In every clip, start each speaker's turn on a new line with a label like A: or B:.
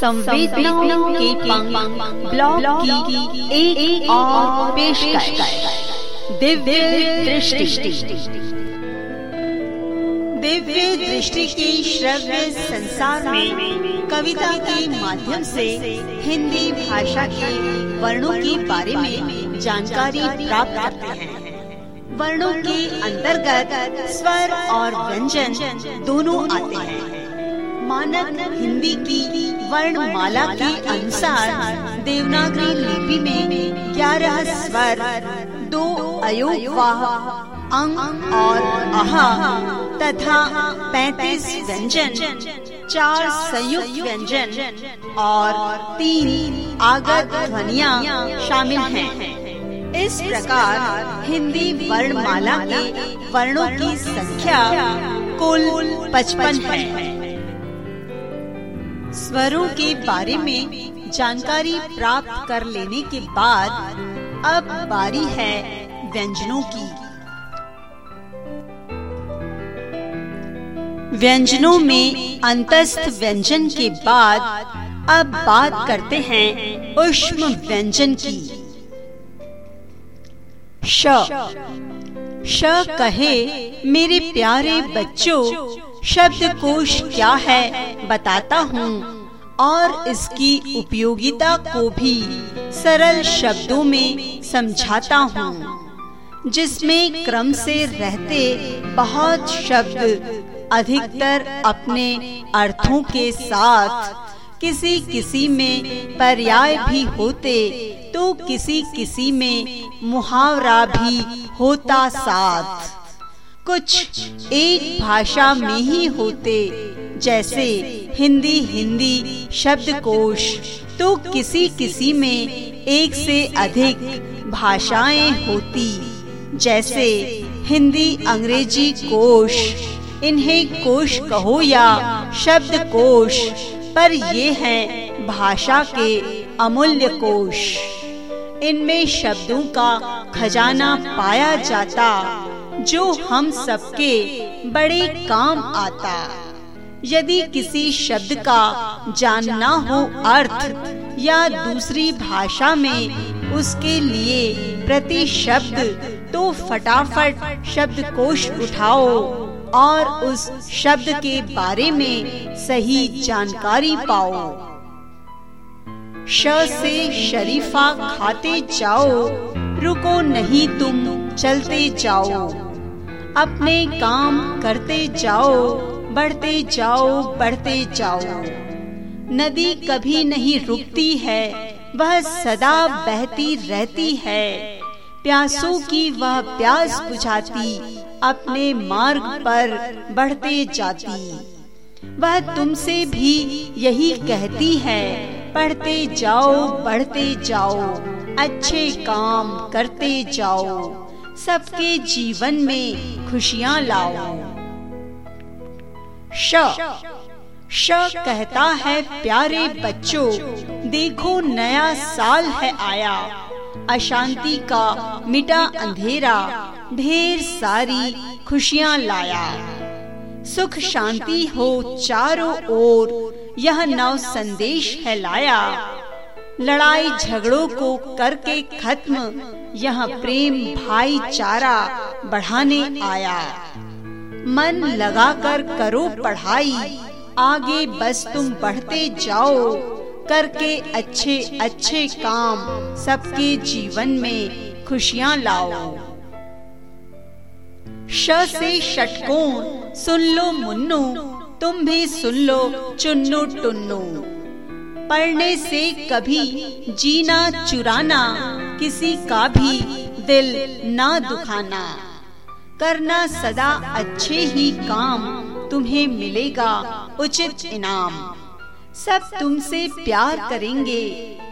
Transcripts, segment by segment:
A: संवेदनाओं के ब्लॉग की, एक, और दिव्य दृष्टि दिव्य दृष्टि की श्रव्य संसार में कविता के माध्यम से हिंदी भाषा के वर्णों के बारे में जानकारी प्राप्त करते हैं। वर्णों के अंतर्गत स्वर और व्यंजन दोनों आते हैं। मानक हिंदी की वर्णमाला के अनुसार देवनागरी लिपि में ग्यारह स्वर, दो अयोगवाह अंग और आहा तथा पैतीस व्यंजन, चार संयुक्त व्यंजन और तीन आगत ध्वनिया शामिल हैं। इस प्रकार हिंदी वर्णमाला के वर्णों की संख्या कुल पचपन है स्वरों के बारे में जानकारी प्राप्त कर लेने के बाद अब बारी है व्यंजनों की। व्यंजनों में अंतस्थ व्यंजन के बाद अब बात करते हैं उष्म व्यंजन की। श। श कहे, मेरे प्यारे बच्चों शब्द कोश क्या है बताता हूँ और इसकी उपयोगिता को भी सरल शब्दों में समझाता हूँ, जिसमें क्रम से रहते बहुत शब्द अधिकतर अपने अर्थों के साथ किसी किसी में पर्याय भी होते तो किसी किसी में मुहावरा भी होता साथ। कुछ एक भाषा में ही होते, जैसे हिंदी हिंदी शब्दकोश। तो किसी किसी में एक से अधिक भाषाएँ होती, जैसे हिंदी अंग्रेज़ी कोश। इन्हें कोश कहो या शब्द कोश पर ये हैं भाषा के अमूल्य कोश। इनमें शब्दों का खजाना पाया जाता। जो हम सबके बड़े काम आता। यदि किसी शब्द का जानना हो अर्थ या दूसरी भाषा में उसके लिए प्रति शब्द तो फटाफट शब्द कोश उठाओ और उस शब्द के बारे में सही जानकारी पाओ। श से शरीफा खाते जाओ, रुको नहीं तुम, चलते जाओ। अपने काम करते जाओ, बढ़ते जाओ बढ़ते जाओ। नदी कभी नहीं रुकती है, वह सदा बहती रहती है। प्यासों की वह प्यास बुझाती, अपने मार्ग पर बढ़ते जाती। वह तुमसे भी यही कहती है, पढ़ते जाओ, बढ़ते जाओ, अच्छे काम करते जाओ। सबके जीवन में खुशियाँ लाओ श। श कहता है, प्यारे बच्चों, देखो नया साल है आया। अशांति का मिटा अंधेरा, ढेर सारी खुशियाँ लाया। सुख शांति हो चारों ओर, यह नव संदेश है लाया। लड़ाई झगड़ों को करके खत्म, यह प्रेम भाईचारा बढ़ाने आया। मन लगाकर करो पढ़ाई, आगे बस तुम बढ़ते जाओ। करके अच्छे अच्छे काम, सबके जीवन में खुशियाँ लाओ। श से षटकोण सुन लो मुन्नो, तुम भी सुन लो चुन्नो टुन्नो। पढ़ने से कभी जीना चुराना, किसी का भी दिल ना दुखाना। करना सदा अच्छे ही काम, तुम्हें मिलेगा उचित इनाम। सब तुमसे प्यार करेंगे,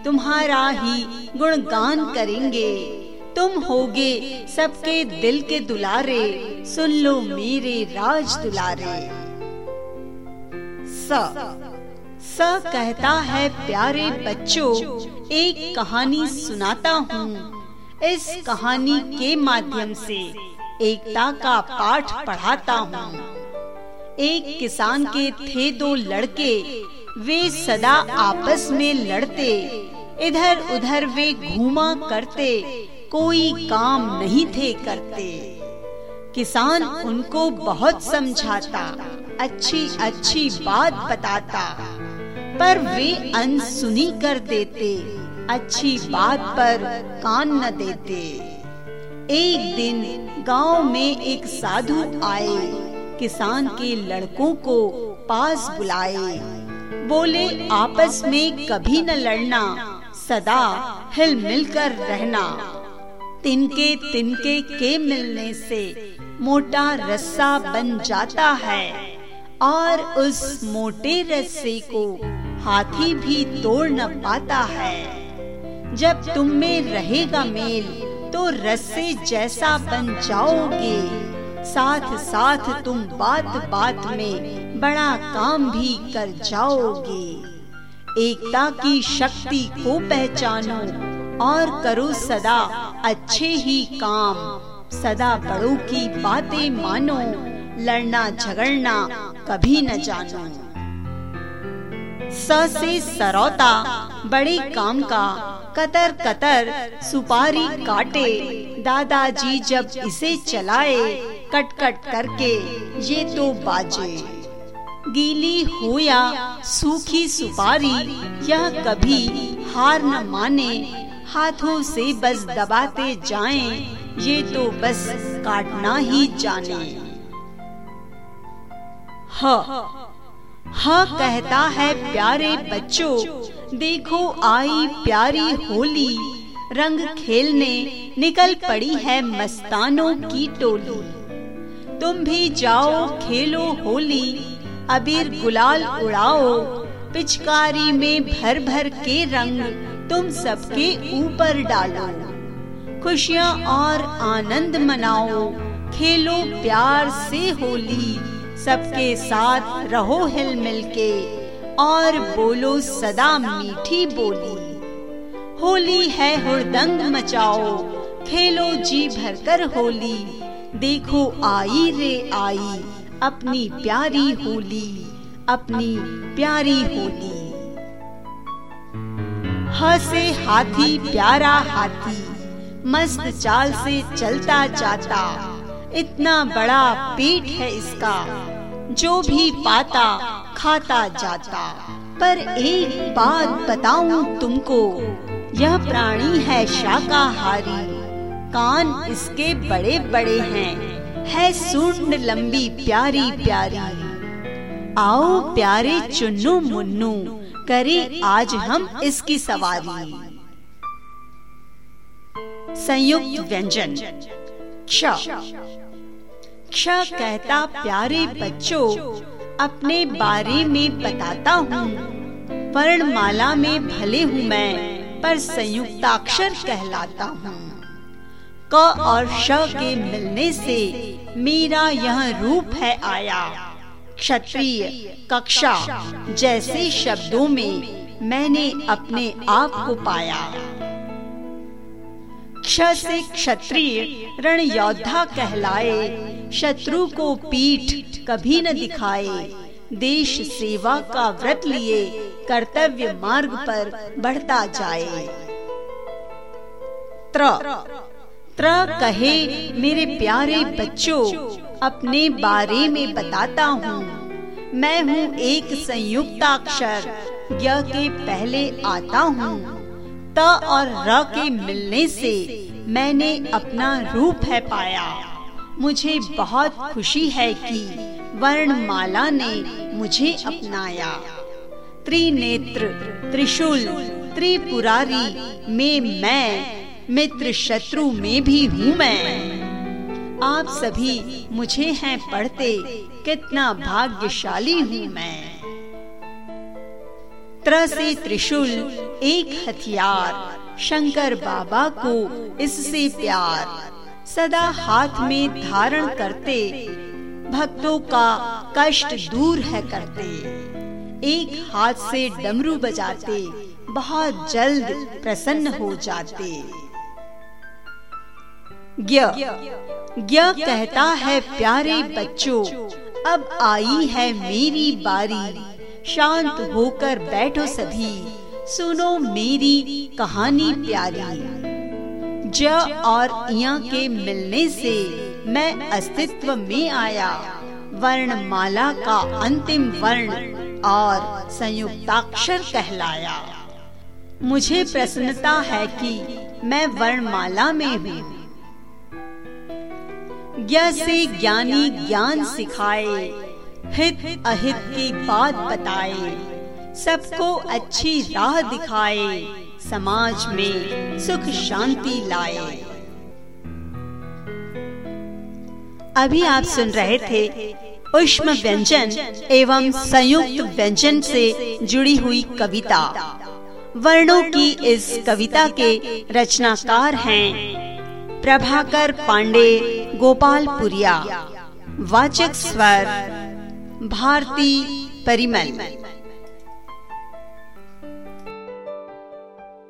A: तुम्हारा ही गुणगान करेंगे। तुम होगे सबके दिल के दुलारे, सुन लो मेरे राज दुलारे। स स कहता है प्यारे बच्चों, एक कहानी सुनाता हूँ। इस कहानी के माध्यम से एकता का पाठ पढ़ाता हूँ। एक किसान के थे दो लड़के, वे सदा आपस में लड़ते। इधर उधर वे घूमा करते, कोई काम नहीं थे करते। किसान उनको बहुत समझाता अच्छी अच्छी बात बताता। पर वे अनसुनी कर देते, अच्छी बात पर कान न देते। एक दिन गाँव में एक साधु आए, किसान के लड़कों को पास बुलाए। बोले, आपस में कभी न लड़ना, सदा हिल मिल कर रहना। तिनके तिनके के मिलने से मोटा रस्सा बन जाता है, और उस मोटे रस्से को हाथी भी तोड़ न पाता है। जब तुम में रहेगा मेल तो रस्से जैसा बन जाओगे। साथ साथ तुम बात बात में बड़ा काम भी कर जाओगे। एकता की शक्ति को पहचानो। और करो सदा अच्छे ही काम। सदा बड़ों की बातें मानो। लड़ना झगड़ना कभी न जानो। स से सरौता, बड़े काम का, कतर कतर, सुपारी काटे। दादाजी जब इसे चलाए कट कट करके, ये तो बाजे। गीली हो या सूखी सुपारी, यह कभी हार न माने। हाथों से बस दबाते जाएँ, ये तो बस काटना ही जाने। ह ह कहता है, प्यारे बच्चों, देखो आई प्यारी होली। रंग खेलने निकल पड़ी है मस्तानों की टोली। तुम भी जाओ, खेलो होली। अबीर गुलाल उड़ाओ। पिचकारी में भर भर के रंग तुम सबके ऊपर डालो। खुशियाँ और आनंद मनाओ। खेलो प्यार से होली। सबके साथ रहो हिल मिल के और बोलो सदा मीठी बोली। होली है हुड़दंग मचाओ, खेलो जी भरकर होली। देखो आई रे आई, अपनी प्यारी होली, अपनी प्यारी होली। हसे हाथी प्यारा हाथी, मस्त चाल से चलता जाता। इतना बड़ा पेट है इसका। जो भी पाता, खाता जाता। पर एक बात बताऊँ तुमको, यह प्राणी है शाकाहारी। कान इसके बड़े बड़े हैं, है सूंड लंबी, प्यारी प्यारी। आओ प्यारे चुन्नू मुन्नू, करे आज हम इसकी सवारी। संयुक्त व्यंजन, क्ष। क्ष कहता प्यारे बच्चों, अपने बारे में बताता हूँ। वर्णमाला में भले हूँ मैं, पर संयुक्ताक्षर कहलाता हूँ। क और श के मिलने से मेरा यह रूप है आया। क्षत्रिय कक्षा, जैसे शब्दों में मैंने अपने आप को पाया। क्ष से क्षत्रिय रण योद्धा कहलाए शत्रु को पीठ कभी न दिखाए। देश सेवा का व्रत लिए कर्तव्य मार्ग पर बढ़ता जाए। त्र। त्र कहे, मेरे प्यारे बच्चों, अपने बारे में बताता हूँ। मैं हूँ एक संयुक्ताक्षर य के पहले आता हूँ। त और र के मिलने से मैंने अपना रूप है पाया। मुझे बहुत खुशी है कि वर्णमाला ने मुझे अपनाया। त्रिनेत्र, त्रिशूल, त्रिपुरारी में मैं, मित्र शत्रु में भी हूँ मैं। आप सभी मुझे हैं पढ़ते, कितना भाग्यशाली हूँ मैं। त्र से त्रिशूल, एक हथियार, शंकर बाबा को इससे प्यार। सदा हाथ में धारण करते। भक्तों का कष्ट दूर है करते। एक हाथ से डमरू बजाते, बहुत जल्द प्रसन्न हो जाते। ज्ञ। कहता है, प्यारे बच्चों, अब आई है मेरी बारी। शांत होकर बैठो सभी। सुनो मेरी कहानी प्यारी। ज और इया के मिलने से मैं अस्तित्व में आया। वर्णमाला का अंतिम वर्ण और संयुक्ताक्षर कहलाया। मुझे प्रसन्नता है कि मैं वर्णमाला में हूँ। ज्ञ से ज्ञानी ज्ञान सिखाए, हित अहित की बात बताए, सबको अच्छी राह दिखाए। समाज में सुख शांति लाए। अभी आप सुन रहे थे उष्म व्यंजन एवं संयुक्त व्यंजन से जुड़ी हुई कविता। वर्णों की इस कविता के रचनाकार हैं प्रभाकर पांडे गोपालपुरिया वाचक स्वर, भारती परिमल।